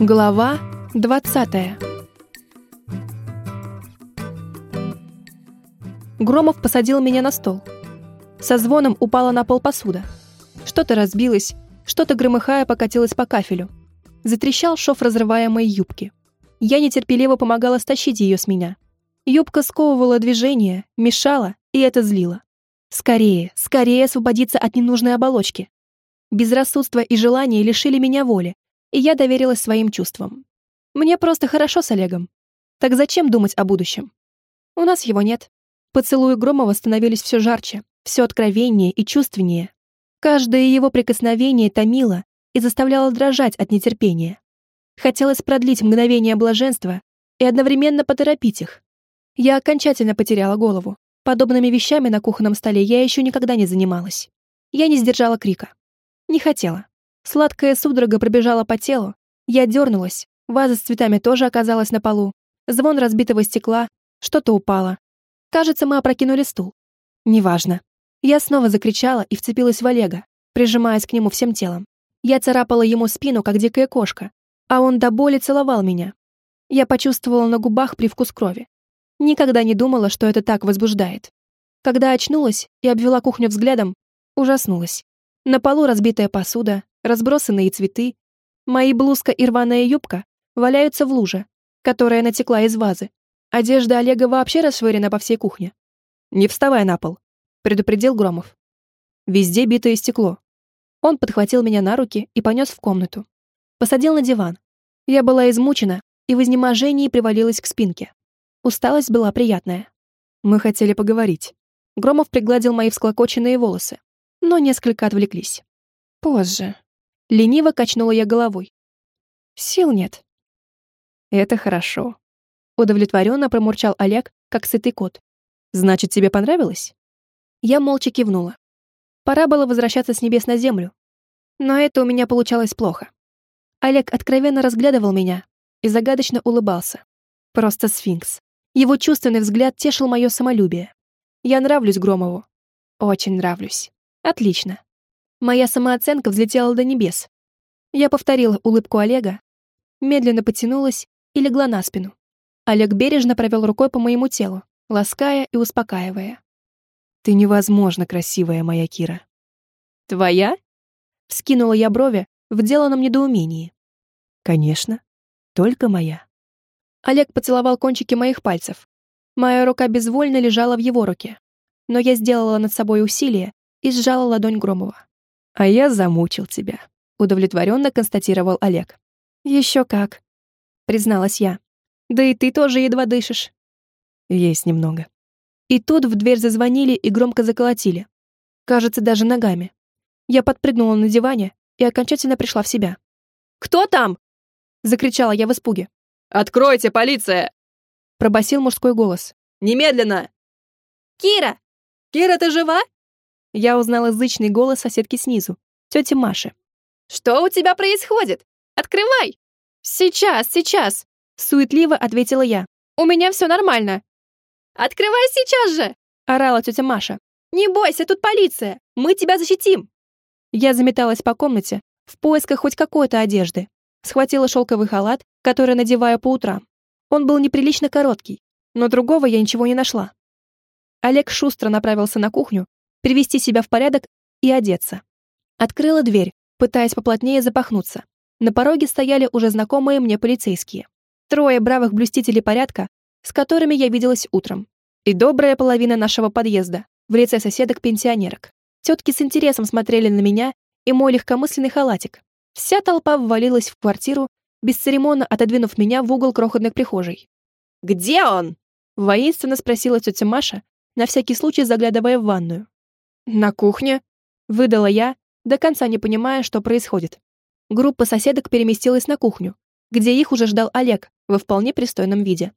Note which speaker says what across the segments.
Speaker 1: Глава 20 Громов посадил меня на стол. Со звоном упала на пол посуда. Что-то разбилось, что-то громыхая покатилось по кафелю. Затрещал шов разрываемой юбки. Я нетерпеливо помогала стащить ее с меня. Юбка сковывала движение, мешала, и это злило. Скорее, скорее освободиться от ненужной оболочки. Безрассудство и желание лишили меня воли, и я доверилась своим чувствам. Мне просто хорошо с Олегом. Так зачем думать о будущем? У нас его нет. Поцелуи Громова становились все жарче, все откровеннее и чувственнее. Каждое его прикосновение томило и заставляло дрожать от нетерпения. Хотелось продлить мгновение блаженства и одновременно поторопить их. Я окончательно потеряла голову. Подобными вещами на кухонном столе я еще никогда не занималась. Я не сдержала крика. Не хотела. Сладкая судорога пробежала по телу. Я дернулась. Ваза с цветами тоже оказалась на полу. Звон разбитого стекла. Что-то упало. Кажется, мы опрокинули стул. Неважно. Я снова закричала и вцепилась в Олега, прижимаясь к нему всем телом. Я царапала ему спину, как дикая кошка, а он до боли целовал меня. Я почувствовала на губах привкус крови. Никогда не думала, что это так возбуждает. Когда очнулась и обвела кухню взглядом, ужаснулась. На полу разбитая посуда, разбросанные цветы, мои блузка и рваная юбка валяются в луже, которая натекла из вазы. Одежда Олега вообще расшвырена по всей кухне. «Не вставай на пол», — предупредил Громов. Везде битое стекло. Он подхватил меня на руки и понес в комнату. Посадил на диван. Я была измучена и в изнеможении привалилась к спинке. Усталость была приятная. Мы хотели поговорить. Громов пригладил мои всклокоченные волосы, но несколько отвлеклись. Позже. Лениво качнула я головой. Сил нет. Это хорошо. Удовлетворенно промурчал Олег, как сытый кот. Значит, тебе понравилось? Я молча кивнула. Пора было возвращаться с небес на землю. Но это у меня получалось плохо. Олег откровенно разглядывал меня и загадочно улыбался. Просто сфинкс. Его чувственный взгляд тешил мое самолюбие. Я нравлюсь Громову. Очень нравлюсь. Отлично. Моя самооценка взлетела до небес. Я повторила улыбку Олега, медленно потянулась и легла на спину. Олег бережно провел рукой по моему телу, лаская и успокаивая. «Ты невозможно красивая, моя Кира». «Твоя?» — вскинула я брови в деланном недоумении. «Конечно, только моя». Олег поцеловал кончики моих пальцев. Моя рука безвольно лежала в его руке. Но я сделала над собой усилие и сжала ладонь Громова. «А я замучил тебя», — удовлетворенно констатировал Олег. «Еще как», — призналась я. «Да и ты тоже едва дышишь». «Есть немного». И тут в дверь зазвонили и громко заколотили. Кажется, даже ногами. Я подпрыгнула на диване и окончательно пришла в себя. «Кто там?» — закричала я в испуге.
Speaker 2: «Откройте, полиция!»
Speaker 1: — пробасил мужской голос.
Speaker 2: «Немедленно!»
Speaker 3: «Кира!
Speaker 2: Кира, ты жива?»
Speaker 1: Я узнала зычный голос соседки снизу, тети Маши.
Speaker 3: «Что у тебя происходит? Открывай!»
Speaker 1: «Сейчас, сейчас!» — суетливо ответила я.
Speaker 3: «У меня все нормально!» «Открывай сейчас же!»
Speaker 1: — орала тетя Маша.
Speaker 3: «Не бойся, тут полиция! Мы тебя защитим!»
Speaker 1: Я заметалась по комнате в поисках хоть какой-то одежды. Схватила шелковый халат, который надеваю по утрам. Он был неприлично короткий, но другого я ничего не нашла. Олег шустро направился на кухню, привести себя в порядок и одеться. Открыла дверь, пытаясь поплотнее запахнуться. На пороге стояли уже знакомые мне полицейские. Трое бравых блюстителей порядка, с которыми я виделась утром, и добрая половина нашего подъезда в лице соседок-пенсионерок. Тетки с интересом смотрели на меня и мой легкомысленный халатик. Вся толпа ввалилась в квартиру, бесцеремонно отодвинув меня в угол крохотной прихожей.
Speaker 3: «Где он?»
Speaker 1: — воинственно спросила тетя Маша, на всякий случай заглядывая в ванную. «На кухне», — выдала я, до конца не понимая, что происходит. Группа соседок переместилась на кухню, где их уже ждал Олег во вполне пристойном виде.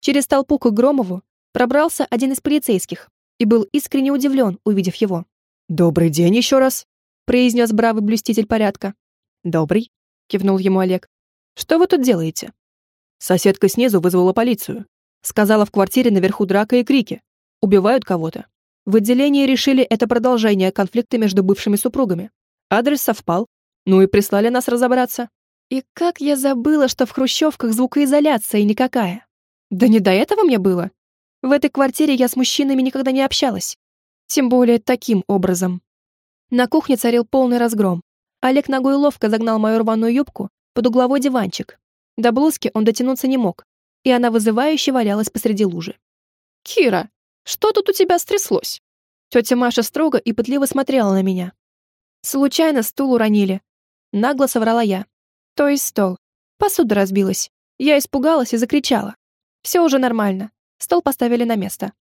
Speaker 1: Через толпу к Громову пробрался один из полицейских и был искренне удивлен, увидев его.
Speaker 2: «Добрый день еще раз», —
Speaker 1: произнес бравый блюститель порядка.
Speaker 2: «Добрый», — кивнул ему Олег.
Speaker 1: «Что вы тут делаете?»
Speaker 2: Соседка снизу вызвала полицию. Сказала, в квартире наверху драка и крики. Убивают кого-то. В отделении решили это продолжение конфликта между бывшими супругами. Адрес совпал. Ну и прислали нас разобраться.
Speaker 1: И как я забыла, что в хрущевках звукоизоляция никакая. Да не до этого мне было. В этой квартире я с мужчинами никогда не общалась. Тем более таким образом. На кухне царил полный разгром. Олег ногой ловко загнал мою рваную юбку под угловой диванчик. До блузки он дотянуться не мог, и она вызывающе валялась посреди лужи. «Кира, что тут у тебя стряслось?» Тетя Маша строго и пытливо смотрела на меня. «Случайно стул уронили». Нагло соврала я. То есть стол. Посуда разбилась. Я испугалась и закричала. Все уже нормально. Стол поставили на место.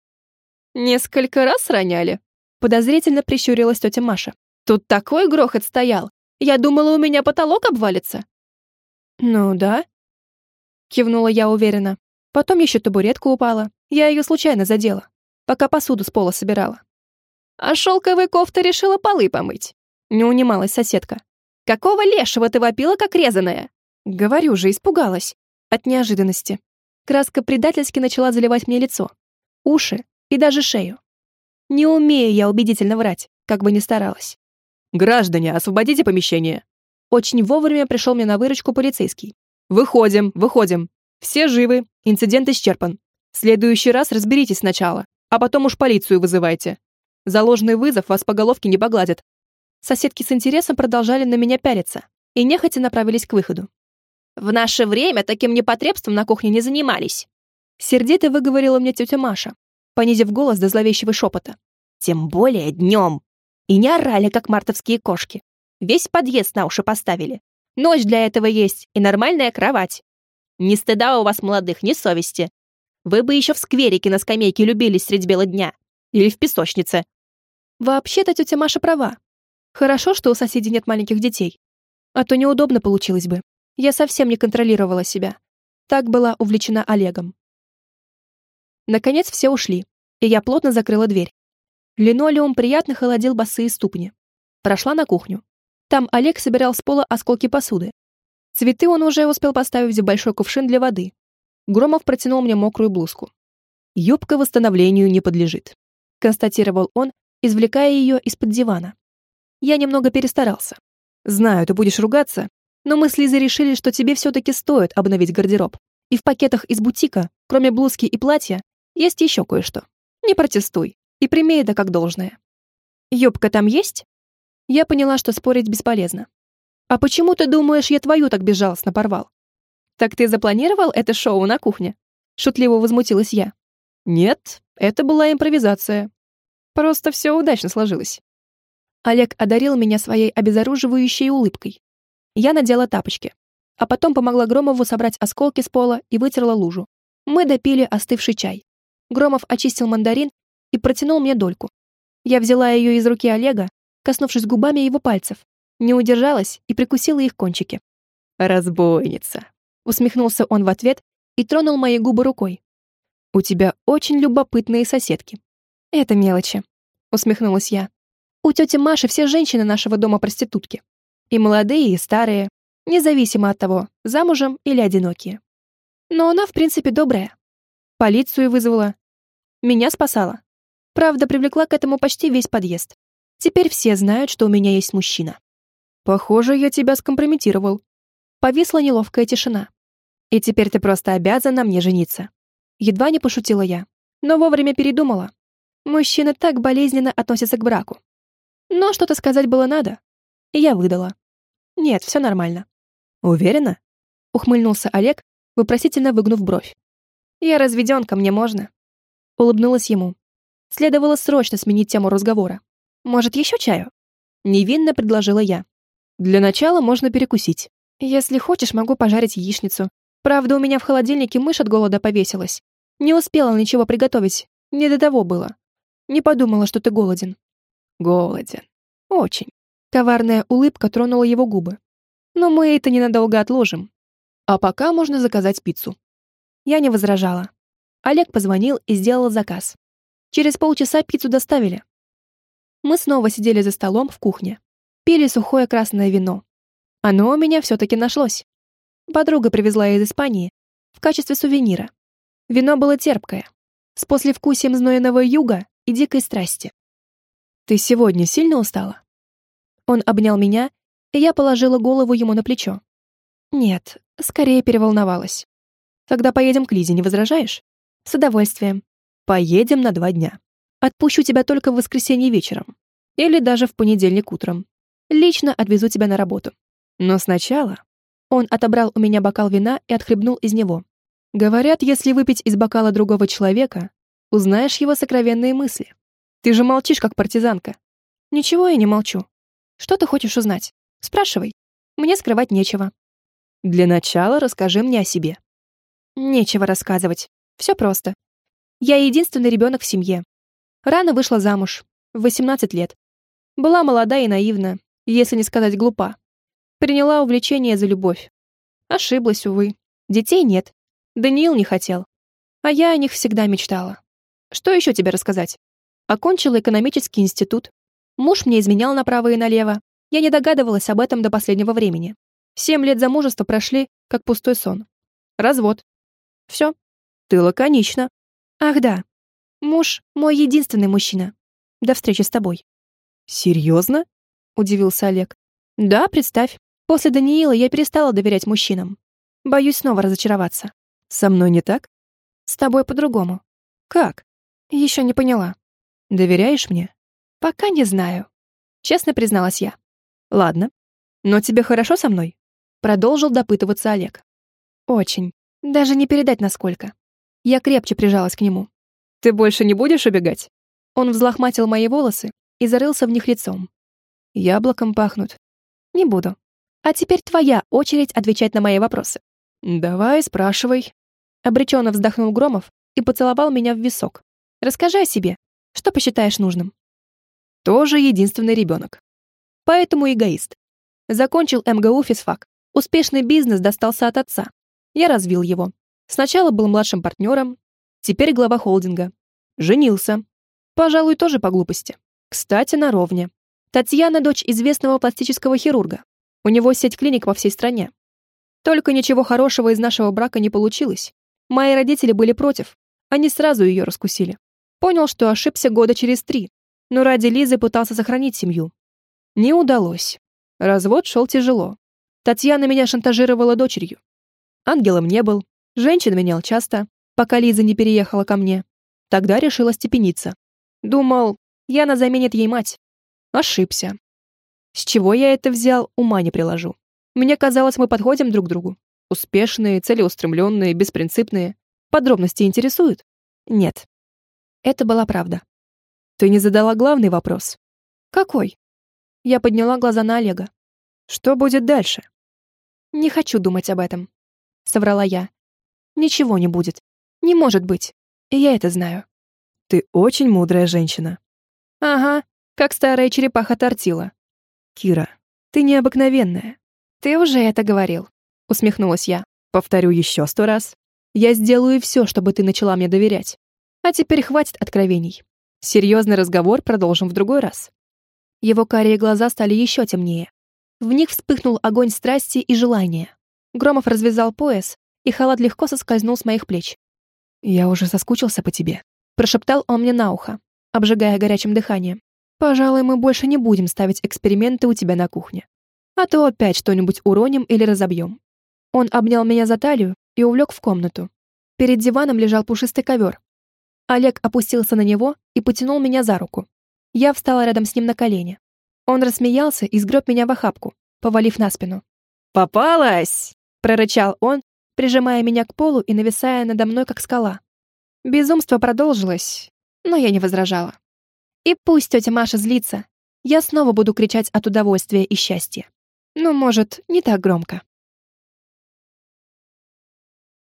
Speaker 1: «Несколько раз роняли?» Подозрительно прищурилась тетя Маша. «Тут такой грохот стоял. Я думала, у меня потолок обвалится». «Ну да», — кивнула я уверенно. Потом еще табуретка упала. Я ее случайно задела, пока посуду с пола собирала. «А шелковой кофта решила полы помыть», — не унималась соседка. «Какого лешего ты вопила, как резаная?» Говорю же, испугалась. От неожиданности. Краска предательски начала заливать мне лицо, уши и даже шею. Не умею я убедительно врать, как бы ни старалась.
Speaker 2: «Граждане, освободите помещение!»
Speaker 1: Очень вовремя пришел мне на выручку полицейский.
Speaker 2: «Выходим, выходим. Все живы, инцидент исчерпан. В следующий раз разберитесь сначала, а потом уж полицию вызывайте. За ложный вызов вас по головке не погладят».
Speaker 1: Соседки с интересом продолжали на меня пялиться и нехотя направились к выходу. «В наше время таким непотребством на кухне не занимались», сердито выговорила мне тетя Маша, понизив голос до зловещего шепота. «Тем более днем. И не орали, как мартовские кошки. Весь подъезд на уши поставили. Ночь для этого есть и нормальная кровать. Ни стыда у вас, молодых, ни совести. Вы бы еще в скверике на скамейке любились средь бела дня. Или в песочнице. Вообще-то тетя Маша права. Хорошо, что у соседей нет маленьких детей. А то неудобно получилось бы. Я совсем не контролировала себя. Так была увлечена Олегом. Наконец все ушли, и я плотно закрыла дверь. Линолеум приятно холодил босые ступни. Прошла на кухню. Там Олег собирал с пола осколки посуды. Цветы он уже успел поставить в большой кувшин для воды. Громов протянул мне мокрую блузку. «Юбка восстановлению не подлежит», — констатировал он, извлекая ее из-под дивана. Я немного перестарался. Знаю, ты будешь ругаться, но мы с Лизой решили, что тебе все-таки стоит обновить гардероб. И в пакетах из бутика, кроме блузки и платья, есть еще кое-что. Не протестуй и прими это как должное. Юбка там есть? Я поняла, что спорить бесполезно. А почему ты думаешь, я твою так безжалостно порвал? Так ты запланировал это шоу на кухне? Шутливо возмутилась я. Нет, это была импровизация. Просто все удачно сложилось. Олег одарил меня своей обезоруживающей улыбкой. Я надела тапочки, а потом помогла Громову собрать осколки с пола и вытерла лужу. Мы допили остывший чай. Громов очистил мандарин и протянул мне дольку. Я взяла ее из руки Олега, коснувшись губами его пальцев, не удержалась и прикусила их кончики. «Разбойница», — усмехнулся он в ответ и тронул мои губы рукой. «У тебя очень любопытные соседки». «Это мелочи», — усмехнулась я. «У тети Маши все женщины нашего дома проститутки. И молодые, и старые, независимо от того, замужем или одинокие. Но она, в принципе, добрая. Полицию вызвала. Меня спасала. Правда, привлекла к этому почти весь подъезд. Теперь все знают, что у меня есть мужчина. Похоже, я тебя скомпрометировал. Повисла неловкая тишина. И теперь ты просто обязан на мне жениться. Едва не пошутила я, но вовремя передумала. Мужчины так болезненно относятся к браку. Но что-то сказать было надо. И я выдала. Нет, все нормально. Уверена? Ухмыльнулся Олег, вопросительно выгнув бровь. «Я разведенка, мне можно?» Улыбнулась ему. Следовало срочно сменить тему разговора. «Может, еще чаю?» Невинно предложила я. «Для начала можно перекусить. Если хочешь, могу пожарить яичницу. Правда, у меня в холодильнике мышь от голода повесилась. Не успела ничего приготовить. Не до того было. Не подумала, что ты голоден». «Голоден. Очень». Коварная улыбка тронула его губы. «Но мы это ненадолго отложим. А пока можно заказать пиццу». Я не возражала. Олег позвонил и сделал заказ. Через полчаса пиццу доставили. Мы снова сидели за столом в кухне. Пили сухое красное вино. Оно у меня все-таки нашлось. Подруга привезла из Испании в качестве сувенира. Вино было терпкое, с послевкусием знойного юга и дикой страсти. «Ты сегодня сильно устала?» Он обнял меня, и я положила голову ему на плечо. Нет, скорее переволновалась. Тогда поедем к Лизе, не возражаешь? С удовольствием. Поедем на два дня. Отпущу тебя только в воскресенье вечером. Или даже в понедельник утром. Лично отвезу тебя на работу. Но сначала... Он отобрал у меня бокал вина и отхлебнул из него. Говорят, если выпить из бокала другого человека, узнаешь его сокровенные мысли. Ты же молчишь, как партизанка. Ничего я не молчу. Что ты хочешь узнать? Спрашивай. Мне скрывать нечего. Для начала расскажи мне о себе. Нечего рассказывать. Все просто. Я единственный ребенок в семье. Рано вышла замуж. В 18 лет. Была молода и наивна, если не сказать глупа. Приняла увлечение за любовь. Ошиблась, увы. Детей нет. Даниил не хотел. А я о них всегда мечтала. Что еще тебе рассказать? Окончила экономический институт. Муж мне изменял направо и налево. Я не догадывалась об этом до последнего времени. Семь лет замужества прошли, как пустой сон. Развод. Все. Ты лаконично. Ах да. Муж — мой единственный мужчина. До встречи с тобой. Серьезно? Удивился Олег. Да, представь. После Даниила я перестала доверять мужчинам. Боюсь снова разочароваться. Со мной не так? С тобой по-другому. Как? Еще не поняла. Доверяешь мне? Пока не знаю. Честно призналась я. Ладно. Но тебе хорошо со мной? Продолжил допытываться Олег. Очень. Даже не передать насколько. Я крепче прижалась к нему. Ты больше не будешь убегать? Он взлохматил мои волосы и зарылся в них лицом. Яблоком пахнут. Не буду. А теперь твоя очередь отвечать на мои вопросы. Давай, спрашивай. Обреченно вздохнул Громов и поцеловал меня в висок. Расскажи о себе. Что посчитаешь нужным? Тоже единственный ребенок. Поэтому эгоист. Закончил МГУ физфак. Успешный бизнес достался от отца. Я развил его. Сначала был младшим партнером, теперь глава холдинга. Женился. Пожалуй, тоже по глупости. Кстати, на ровне. Татьяна – дочь известного пластического хирурга. У него сеть клиник по всей стране. Только ничего хорошего из нашего брака не получилось. Мои родители были против. Они сразу ее раскусили. Понял, что ошибся года через три. Но ради Лизы пытался сохранить семью. Не удалось. Развод шел тяжело. Татьяна меня шантажировала дочерью. Ангелом не был, женщин менял часто, пока Лиза не переехала ко мне. Тогда решила степениться. Думал, Яна заменит ей мать. Ошибся. С чего я это взял, ума не приложу. Мне казалось, мы подходим друг к другу. Успешные, целеустремленные, беспринципные. Подробности интересуют? Нет. Это была правда. Ты не задала главный вопрос. Какой? Я подняла глаза на Олега. Что будет дальше? Не хочу думать об этом, соврала я. Ничего не будет. Не может быть. И я это знаю. Ты очень мудрая женщина. Ага, как старая черепаха тортила. Кира, ты необыкновенная. Ты уже это говорил, усмехнулась я. Повторю еще сто раз. Я сделаю все, чтобы ты начала мне доверять. А теперь хватит откровений. Серьезный разговор продолжим в другой раз. Его карие глаза стали еще темнее. В них вспыхнул огонь страсти и желания. Громов развязал пояс, и халат легко соскользнул с моих плеч. «Я уже соскучился по тебе», — прошептал он мне на ухо, обжигая горячим дыханием. «Пожалуй, мы больше не будем ставить эксперименты у тебя на кухне. А то опять что-нибудь уроним или разобьем». Он обнял меня за талию и увлек в комнату. Перед диваном лежал пушистый ковер. Олег опустился на него и потянул меня за руку. Я встала рядом с ним на колени. Он рассмеялся и сгреб меня в охапку, повалив на спину. «Попалась!» — прорычал он, прижимая меня к полу и нависая надо мной, как скала. Безумство продолжилось, но я не возражала. И пусть тетя Маша злится, я снова буду кричать от удовольствия и счастья. Ну, может, не так громко.